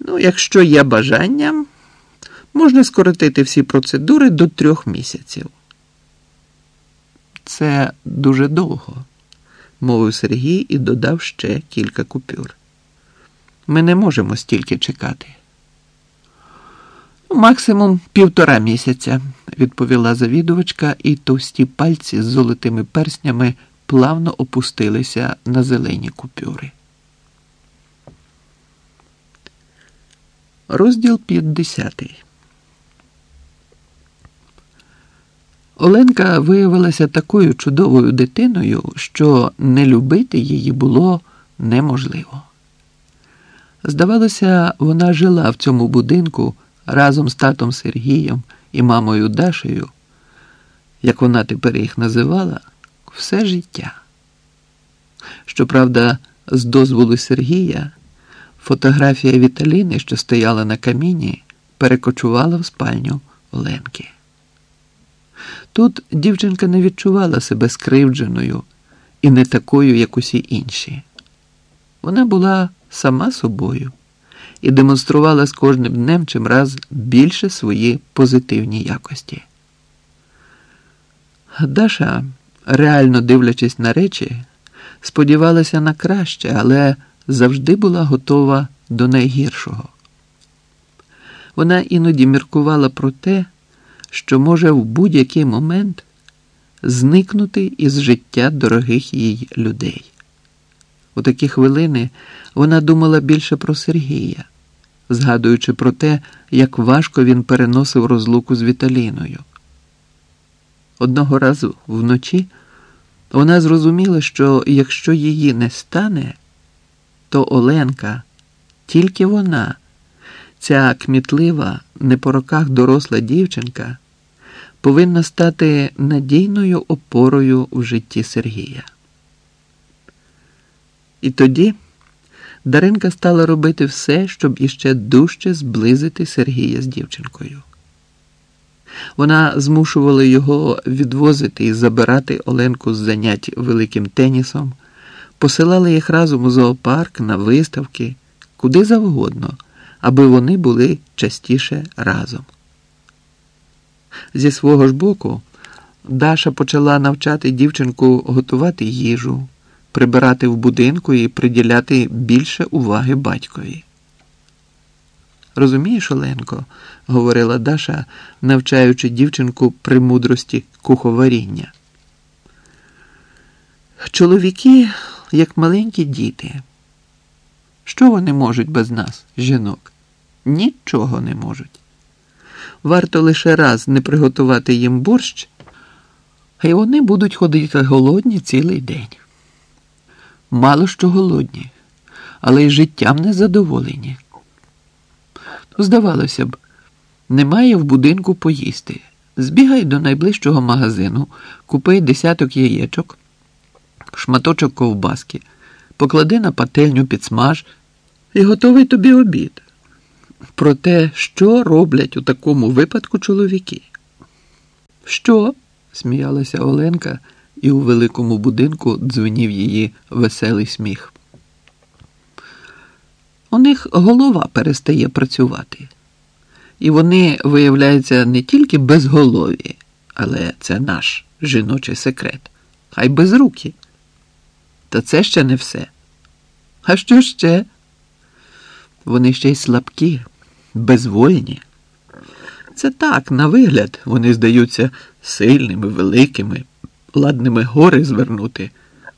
Ну, якщо є бажання, можна скоротити всі процедури до трьох місяців. Це дуже довго, мовив Сергій і додав ще кілька купюр. Ми не можемо стільки чекати. Максимум півтора місяця, відповіла завідувачка, і товсті пальці з золотими перснями плавно опустилися на зелені купюри. Розділ 50 Оленка виявилася такою чудовою дитиною, що не любити її було неможливо. Здавалося, вона жила в цьому будинку разом з татом Сергієм і мамою Дашею, як вона тепер їх називала, все життя. Щоправда, з дозволу Сергія, фотографія Віталіни, що стояла на каміні, перекочувала в спальню Оленки. Тут дівчинка не відчувала себе скривдженою і не такою, як усі інші. Вона була сама собою і демонструвала з кожним днем чимраз більше свої позитивні якості. Даша, реально дивлячись на речі, сподівалася на краще, але завжди була готова до найгіршого. Вона іноді міркувала про те, що може в будь-який момент зникнути із життя дорогих їй людей. У такі хвилини вона думала більше про Сергія, згадуючи про те, як важко він переносив розлуку з Віталіною. Одного разу вночі вона зрозуміла, що якщо її не стане, то Оленка, тільки вона, ця кмітлива, не по роках доросла дівчинка, повинна стати надійною опорою в житті Сергія. І тоді Даринка стала робити все, щоб іще дужче зблизити Сергія з дівчинкою. Вона змушувала його відвозити і забирати Оленку з занять великим тенісом, посилала їх разом у зоопарк, на виставки, куди завгодно, аби вони були частіше разом. Зі свого ж боку, Даша почала навчати дівчинку готувати їжу, прибирати в будинку і приділяти більше уваги батькові. Розумієш, Оленко, говорила Даша, навчаючи дівчинку премудрості куховаріння. Чоловіки, як маленькі діти. Що вони можуть без нас, жінок? Нічого не можуть. Варто лише раз не приготувати їм борщ, і вони будуть ходити голодні цілий день. Мало що голодні, але й життям незадоволені. Здавалося б, немає в будинку поїсти. Збігай до найближчого магазину, купи десяток яєчок, шматочок ковбаски, поклади на пательню підсмаж і готовий тобі обід. Про те, що роблять у такому випадку чоловіки. Що? сміялася Оленка, і у великому будинку дзвенів її веселий сміх. У них голова перестає працювати. І вони, виявляються, не тільки безголові, але це наш жіночий секрет, хай без руки. Та це ще не все. А що ще? Вони ще й слабкі, безвольні. Це так, на вигляд, вони здаються сильними, великими, ладними гори звернути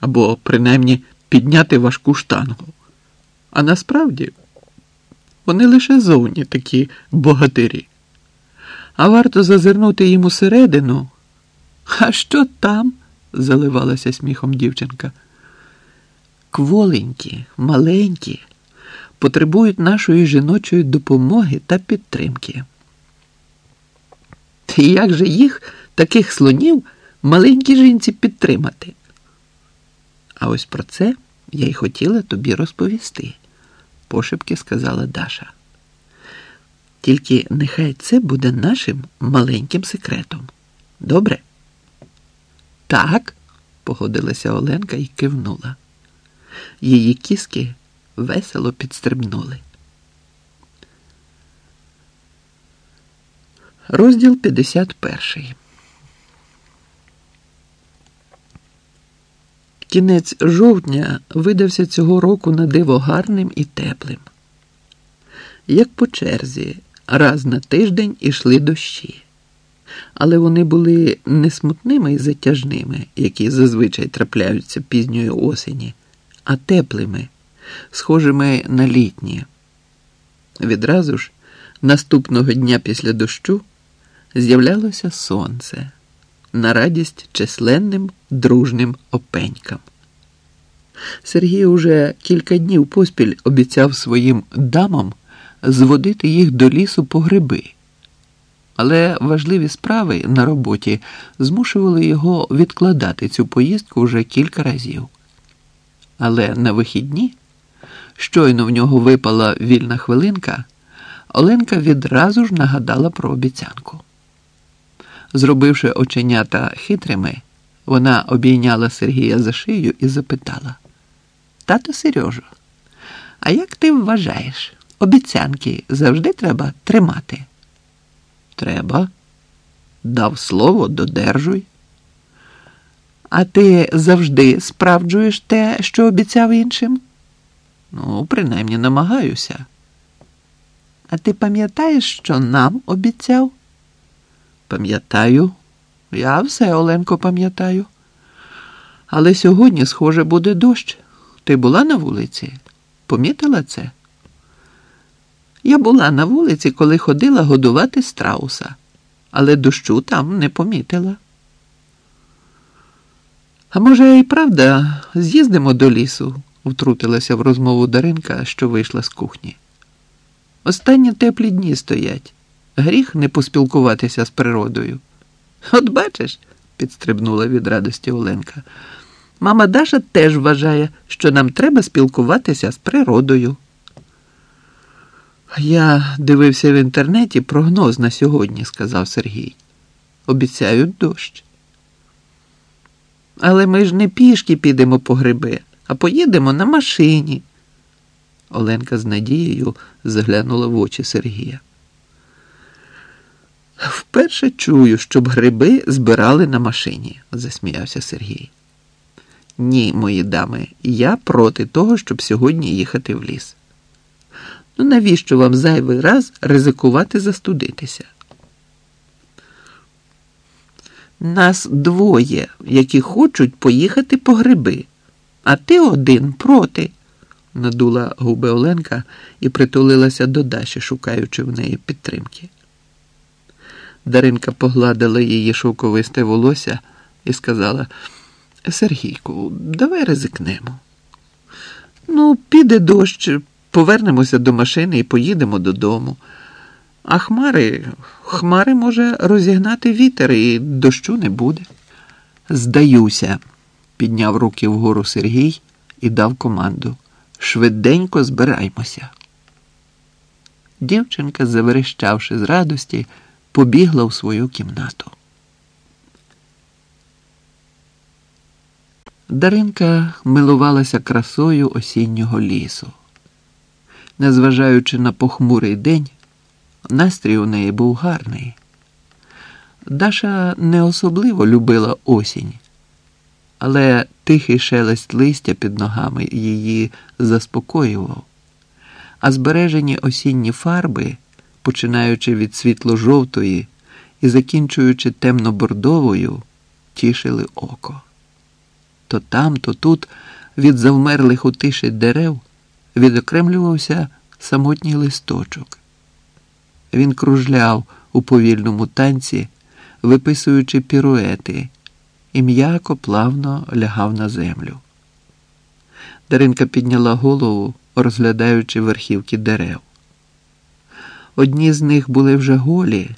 або принаймні підняти важку штангу. А насправді вони лише зовні такі богатирі. А варто зазирнути їм усередину. А що там? заливалася сміхом дівчинка. Кволенькі, маленькі, потребують нашої жіночої допомоги та підтримки. І як же їх, таких слонів, маленькій жінці підтримати? А ось про це я й хотіла тобі розповісти пошепки сказала Даша. Тільки нехай це буде нашим маленьким секретом. Добре? Так, погодилася Оленка і кивнула. Її кіски весело підстрибнули. Розділ 51. Кінець жовтня видався цього року на диво гарним і теплим. Як по черзі, раз на тиждень ішли дощі, але вони були не смутними і затяжними, які зазвичай трапляються пізньої осені, а теплими, схожими на літні. Відразу ж, наступного дня після дощу, з'являлося сонце на радість численним дружним опенькам. Сергій уже кілька днів поспіль обіцяв своїм дамам зводити їх до лісу по гриби. Але важливі справи на роботі змушували його відкладати цю поїздку вже кілька разів. Але на вихідні, щойно в нього випала вільна хвилинка, Оленка відразу ж нагадала про обіцянку. Зробивши оченята хитрими, вона обійняла Сергія за шию і запитала: Тато Сережо, а як ти вважаєш, обіцянки завжди треба тримати? Треба. Дав слово, додержуй. А ти завжди справджуєш те, що обіцяв іншим? Ну, принаймні намагаюся. А ти пам'ятаєш, що нам обіцяв? Пам'ятаю, я все, Оленко, пам'ятаю. Але сьогодні, схоже, буде дощ. Ти була на вулиці? Помітила це? Я була на вулиці, коли ходила годувати страуса, але дощу там не помітила. А може, і правда, з'їздимо до лісу, втрутилася в розмову Даринка, що вийшла з кухні. Останні теплі дні стоять. Гріх не поспілкуватися з природою. От бачиш, підстрибнула від радості Оленка. Мама Даша теж вважає, що нам треба спілкуватися з природою. Я дивився в інтернеті прогноз на сьогодні, сказав Сергій. Обіцяють дощ. Але ми ж не пішки підемо по гриби, а поїдемо на машині. Оленка з надією заглянула в очі Сергія. Вперше чую, щоб гриби збирали на машині, засміявся Сергій. Ні, мої дами, я проти того, щоб сьогодні їхати в ліс. Ну навіщо вам зайвий раз ризикувати застудитися? Нас двоє, які хочуть поїхати по гриби, а ти один проти, надула губи Оленка і притулилася до Даші, шукаючи в неї підтримки. Даринка погладила її шовковисте волосся і сказала: Сергійку, давай ризикнемо. Ну, піде дощ, повернемося до машини і поїдемо додому. А хмари, хмари може розігнати вітер і дощу не буде. Здаюся, підняв руки вгору Сергій і дав команду. Швиденько збираймося. Дівчинка, заверещавши з радості, побігла в свою кімнату. Даринка милувалася красою осіннього лісу. Незважаючи на похмурий день, настрій у неї був гарний. Даша не особливо любила осінь, але тихий шелест листя під ногами її заспокоював, а збережені осінні фарби починаючи від світло-жовтої і закінчуючи темно-бордовою, тішили око. То там, то тут від завмерлих у тиші дерев відокремлювався самотній листочок. Він кружляв у повільному танці, виписуючи піруети, і м'яко плавно лягав на землю. Даринка підняла голову, розглядаючи верхівки дерев. Одні з них були вже голі,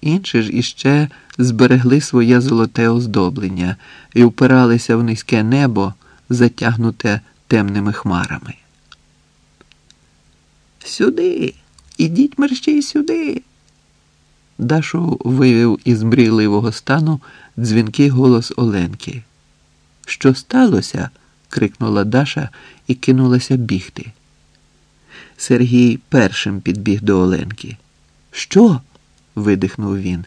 інші ж іще зберегли своє золоте оздоблення і впиралися в низьке небо, затягнуте темними хмарами. Сюди, ідіть мерщій сюди. Дашу вивів із мрійливого стану дзвінкий голос Оленки. Що сталося? крикнула Даша і кинулася бігти. Сергій першим підбіг до Оленки. Що? видихнув він.